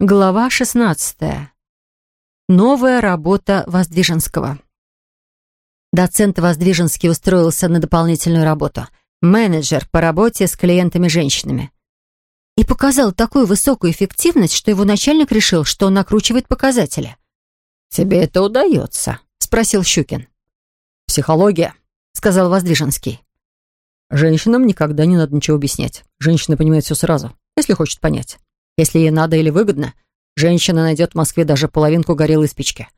Глава 16. Новая работа Воздвиженского. Доцент Воздвиженский устроился на дополнительную работу. Менеджер по работе с клиентами-женщинами. И показал такую высокую эффективность, что его начальник решил, что он накручивает показатели. «Тебе это удается?» — спросил Щукин. «Психология», — сказал Воздвиженский. «Женщинам никогда не надо ничего объяснять. Женщина понимает все сразу, если хочет понять. Если ей надо или выгодно, женщина найдет в Москве даже половинку горелой спички.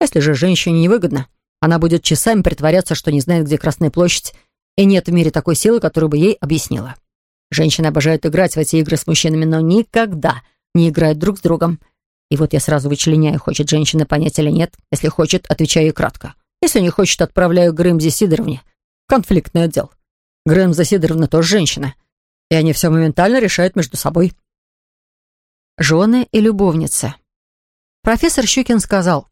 Если же женщине невыгодно, она будет часами притворяться, что не знает, где Красная площадь, и нет в мире такой силы, которую бы ей объяснила. Женщины обожают играть в эти игры с мужчинами, но никогда не играют друг с другом. И вот я сразу вычленяю, хочет женщина понять или нет. Если хочет, отвечаю ей кратко. Если не хочет, отправляю Грымзе Сидоровне конфликтный отдел. Грымза Сидоровна тоже женщина. И они все моментально решают между собой жены и любовницы. Профессор Щукин сказал,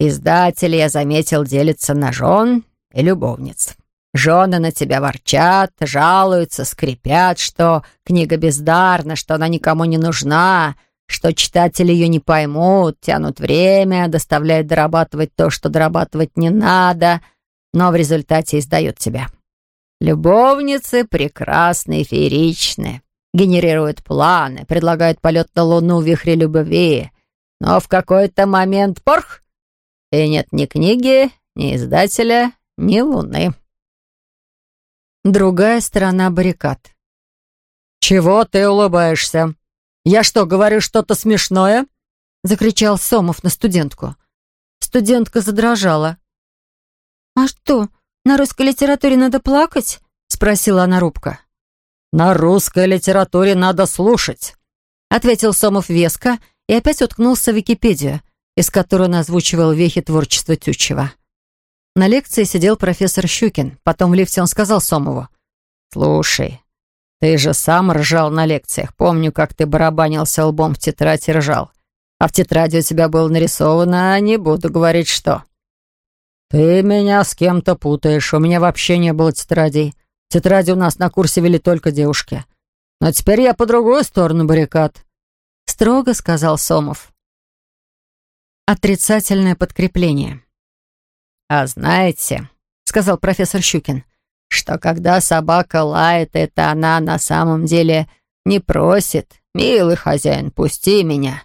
«Издатели, я заметил, делятся на жен и любовниц. Жены на тебя ворчат, жалуются, скрипят, что книга бездарна, что она никому не нужна, что читатели ее не поймут, тянут время, доставляют дорабатывать то, что дорабатывать не надо, но в результате издают тебя. Любовницы прекрасные, фееричные, генерирует планы, предлагает полет на Луну в вихре любви. Но в какой-то момент порх, и нет ни книги, ни издателя, ни Луны. Другая сторона баррикад. «Чего ты улыбаешься? Я что, говорю что-то смешное?» Закричал Сомов на студентку. Студентка задрожала. «А что, на русской литературе надо плакать?» Спросила она робко. «На русской литературе надо слушать», — ответил Сомов веско и опять уткнулся в Википедию, из которой он озвучивал вехи творчества Тютчева. На лекции сидел профессор Щукин. Потом в лифте он сказал Сомову. «Слушай, ты же сам ржал на лекциях. Помню, как ты барабанился лбом в тетрадь и ржал. А в тетради у тебя было нарисовано, а не буду говорить, что». «Ты меня с кем-то путаешь. У меня вообще не было тетрадей. Тетради у нас на курсе вели только девушки. Но теперь я по другую сторону баррикад», — строго сказал Сомов. Отрицательное подкрепление. «А знаете, — сказал профессор Щукин, — что когда собака лает, это она на самом деле не просит, «Милый хозяин, пусти меня»,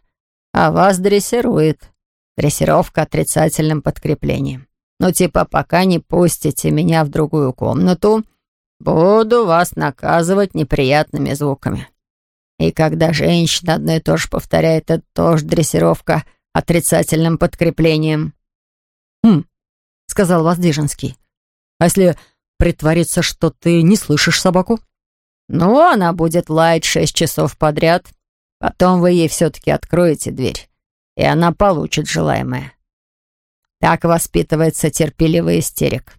а вас дрессирует. Дрессировка отрицательным подкреплением. Ну, типа, пока не пустите меня в другую комнату, Буду вас наказывать неприятными звуками. И когда женщина одно и то же повторяет, это тоже дрессировка отрицательным подкреплением. «Хм», — сказал Воздвиженский. «А если притвориться, что ты не слышишь собаку?» «Ну, она будет лаять шесть часов подряд. Потом вы ей все-таки откроете дверь, и она получит желаемое. Так воспитывается терпеливый истерик.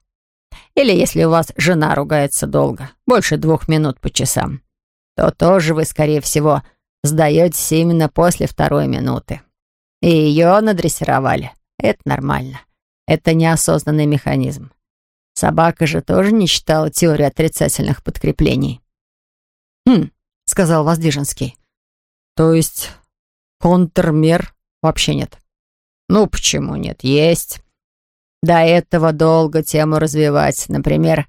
Или если у вас жена ругается долго, больше двух минут по часам, то тоже вы, скорее всего, сдаетесь именно после второй минуты. И ее надрессировали. Это нормально. Это неосознанный механизм. Собака же тоже не считала теорию отрицательных подкреплений. «Хм», — сказал Воздвиженский. «То есть контрмер вообще нет?» «Ну, почему нет? Есть. До этого долго тему развивать. Например,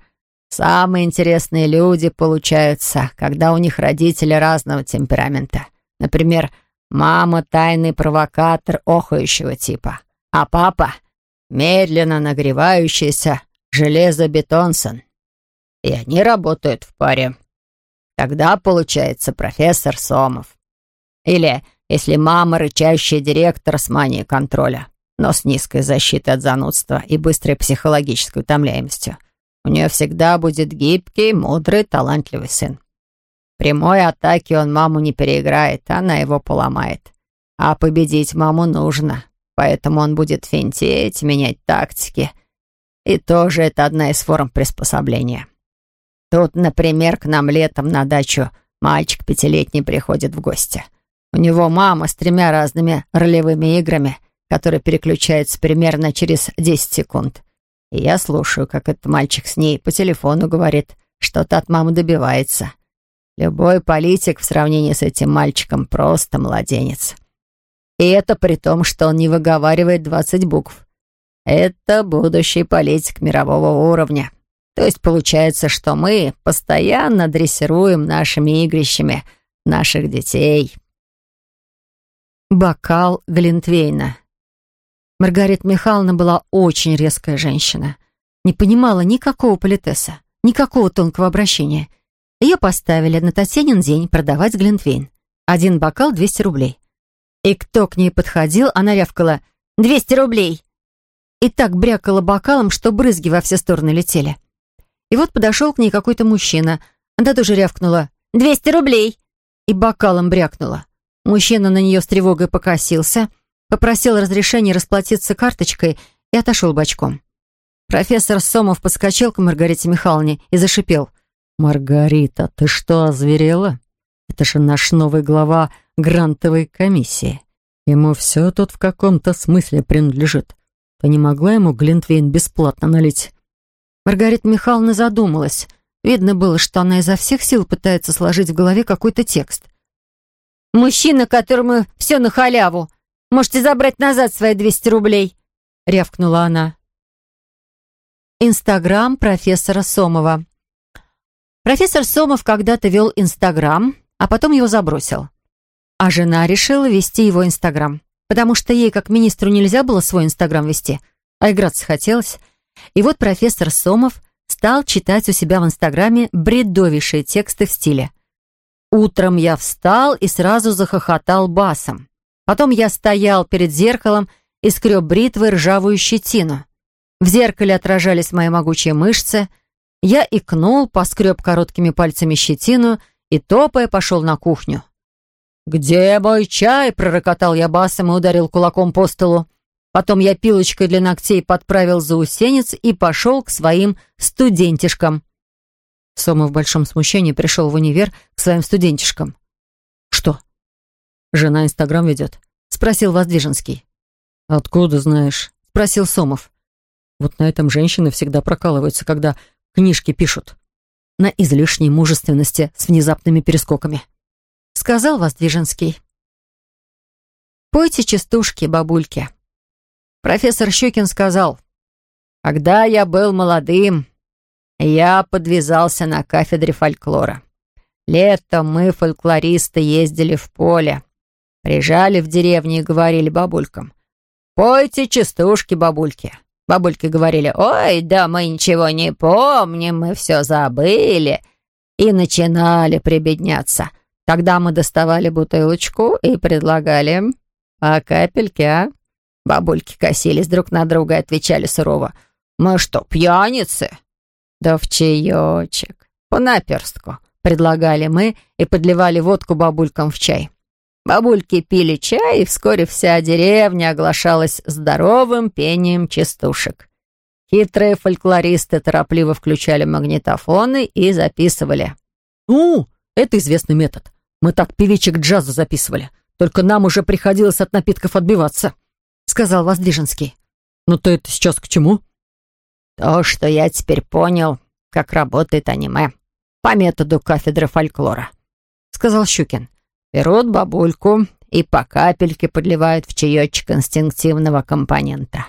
самые интересные люди получаются, когда у них родители разного темперамента. Например, мама — тайный провокатор охающего типа, а папа — медленно нагревающийся железобетонсон. И они работают в паре. Тогда получается профессор Сомов. Или, если мама — рычащий директор с манией контроля но с низкой защитой от занудства и быстрой психологической утомляемостью. У нее всегда будет гибкий, мудрый, талантливый сын. Прямой атаке он маму не переиграет, она его поломает. А победить маму нужно, поэтому он будет финтеть, менять тактики. И тоже это одна из форм приспособления. Тут, например, к нам летом на дачу мальчик пятилетний приходит в гости. У него мама с тремя разными ролевыми играми — который переключается примерно через 10 секунд. И я слушаю, как этот мальчик с ней по телефону говорит, что-то от мамы добивается. Любой политик в сравнении с этим мальчиком просто младенец. И это при том, что он не выговаривает двадцать букв. Это будущий политик мирового уровня. То есть получается, что мы постоянно дрессируем нашими игрищами наших детей. Бокал Глинтвейна. Маргарита Михайловна была очень резкая женщина. Не понимала никакого политеса, никакого тонкого обращения. Ее поставили на Татьянин день продавать Глинтвейн. Один бокал — 200 рублей. И кто к ней подходил, она рявкала «200 рублей!» И так брякала бокалом, что брызги во все стороны летели. И вот подошел к ней какой-то мужчина. Она тоже рявкнула «200 рублей!» и бокалом брякнула. Мужчина на нее с тревогой покосился, попросил разрешения расплатиться карточкой и отошел бочком. Профессор Сомов подскочил к Маргарите Михайловне и зашипел. «Маргарита, ты что, озверела? Это же наш новый глава грантовой комиссии. Ему все тут в каком-то смысле принадлежит. Ты не могла ему Глинтвейн бесплатно налить?» Маргарита Михайловна задумалась. Видно было, что она изо всех сил пытается сложить в голове какой-то текст. «Мужчина, которому все на халяву. Можете забрать назад свои 200 рублей», — рявкнула она. Инстаграм профессора Сомова. Профессор Сомов когда-то вел Инстаграм, а потом его забросил. А жена решила вести его Инстаграм, потому что ей, как министру, нельзя было свой Инстаграм вести, а играться хотелось — и вот профессор Сомов стал читать у себя в Инстаграме бредовейшие тексты в стиле «Утром я встал и сразу захохотал басом. Потом я стоял перед зеркалом и скреб бритвой ржавую щетину. В зеркале отражались мои могучие мышцы. Я икнул, поскреб короткими пальцами щетину и, топая, пошел на кухню. «Где мой чай?» — пророкотал я басом и ударил кулаком по столу. Потом я пилочкой для ногтей подправил заусенец и пошел к своим студентишкам. Сома в большом смущении пришел в универ к своим студентишкам. «Что? Жена Инстаграм ведет?» — спросил Воздвиженский. «Откуда знаешь?» — спросил Сомов. «Вот на этом женщины всегда прокалываются, когда книжки пишут. На излишней мужественности с внезапными перескоками», — сказал Воздвиженский. «Пойте частушки, бабульки». Профессор Щукин сказал, «Когда я был молодым, я подвязался на кафедре фольклора. Летом мы, фольклористы, ездили в поле, приезжали в деревню и говорили бабулькам, «Пойте частушки, бабульки». Бабульки говорили, «Ой, да мы ничего не помним, мы все забыли». И начинали прибедняться. Тогда мы доставали бутылочку и предлагали по капельке, а? Бабульки косились друг на друга и отвечали сурово. «Мы что, пьяницы?» «Да в чаечек, по наперстку», — предлагали мы и подливали водку бабулькам в чай. Бабульки пили чай, и вскоре вся деревня оглашалась здоровым пением частушек. Хитрые фольклористы торопливо включали магнитофоны и записывали. «Ну, это известный метод. Мы так певичек джаза записывали. Только нам уже приходилось от напитков отбиваться». — сказал Воздвиженский. «Ну ты это сейчас к чему?» «То, что я теперь понял, как работает аниме. По методу кафедры фольклора», — сказал Щукин. «Берут бабульку и по капельке подливают в чаечек инстинктивного компонента.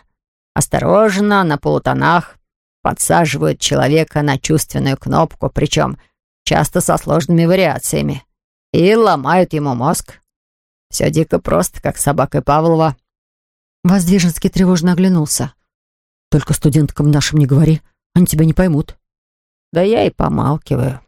Осторожно, на полутонах, подсаживают человека на чувственную кнопку, причем часто со сложными вариациями, и ломают ему мозг. Все дико просто, как собака Павлова. Воздвиженский тревожно оглянулся. «Только студенткам нашим не говори, они тебя не поймут». «Да я и помалкиваю»,